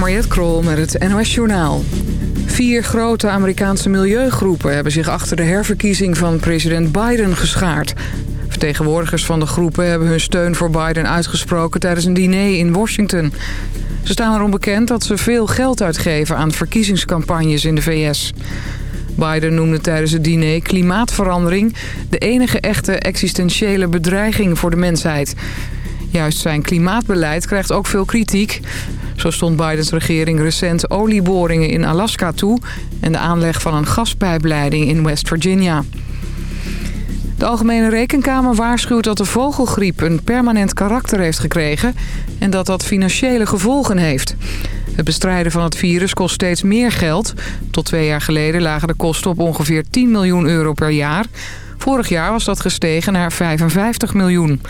Mariette Krol met het NOS Journaal. Vier grote Amerikaanse milieugroepen hebben zich achter de herverkiezing van president Biden geschaard. Vertegenwoordigers van de groepen hebben hun steun voor Biden uitgesproken tijdens een diner in Washington. Ze staan erom bekend dat ze veel geld uitgeven aan verkiezingscampagnes in de VS. Biden noemde tijdens het diner klimaatverandering de enige echte existentiële bedreiging voor de mensheid. Juist zijn klimaatbeleid krijgt ook veel kritiek. Zo stond Bidens regering recent olieboringen in Alaska toe... en de aanleg van een gaspijpleiding in West Virginia. De Algemene Rekenkamer waarschuwt dat de vogelgriep een permanent karakter heeft gekregen... en dat dat financiële gevolgen heeft. Het bestrijden van het virus kost steeds meer geld. Tot twee jaar geleden lagen de kosten op ongeveer 10 miljoen euro per jaar. Vorig jaar was dat gestegen naar 55 miljoen.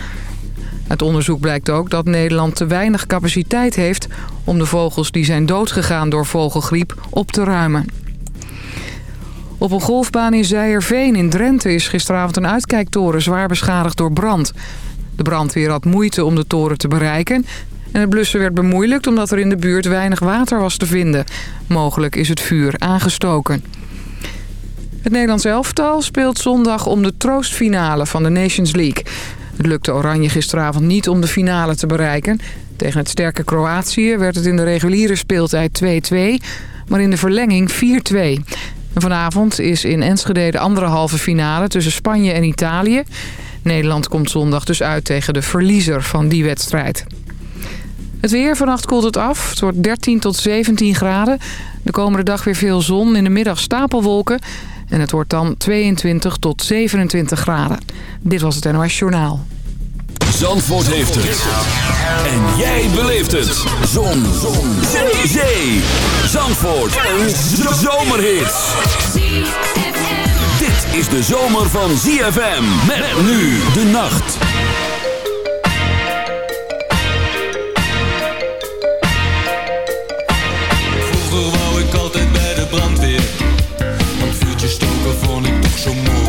Uit onderzoek blijkt ook dat Nederland te weinig capaciteit heeft... om de vogels die zijn doodgegaan door vogelgriep op te ruimen. Op een golfbaan in Zijerveen in Drenthe is gisteravond een uitkijktoren zwaar beschadigd door brand. De brandweer had moeite om de toren te bereiken... en het blussen werd bemoeilijkt omdat er in de buurt weinig water was te vinden. Mogelijk is het vuur aangestoken. Het Nederlands elftal speelt zondag om de troostfinale van de Nations League... Het lukte Oranje gisteravond niet om de finale te bereiken. Tegen het sterke Kroatië werd het in de reguliere speeltijd 2-2, maar in de verlenging 4-2. vanavond is in Enschede de andere halve finale tussen Spanje en Italië. Nederland komt zondag dus uit tegen de verliezer van die wedstrijd. Het weer, vannacht koelt het af. Het wordt 13 tot 17 graden. De komende dag weer veel zon, in de middag stapelwolken... En het wordt dan 22 tot 27 graden. Dit was het NOS Journaal. Zandvoort heeft het. En jij beleeft het. Zon. Zon. Zee. Zandvoort. Een zomerhit. Dit is de zomer van ZFM. Met nu de nacht. Je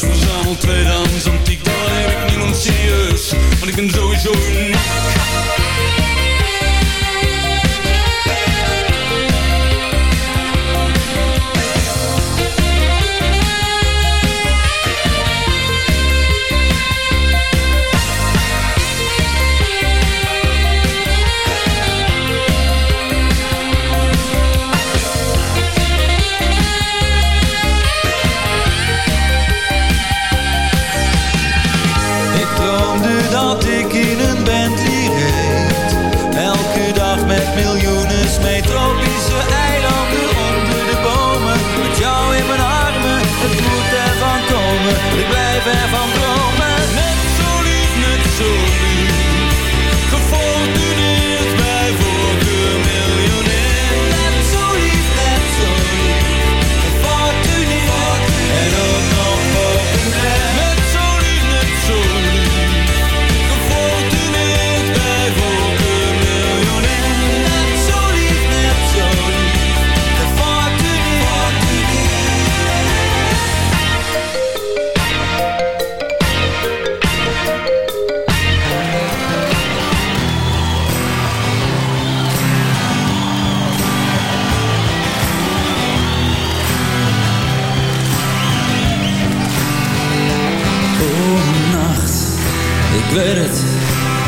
buiten huis verzameld. Tweedehands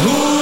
hoe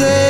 there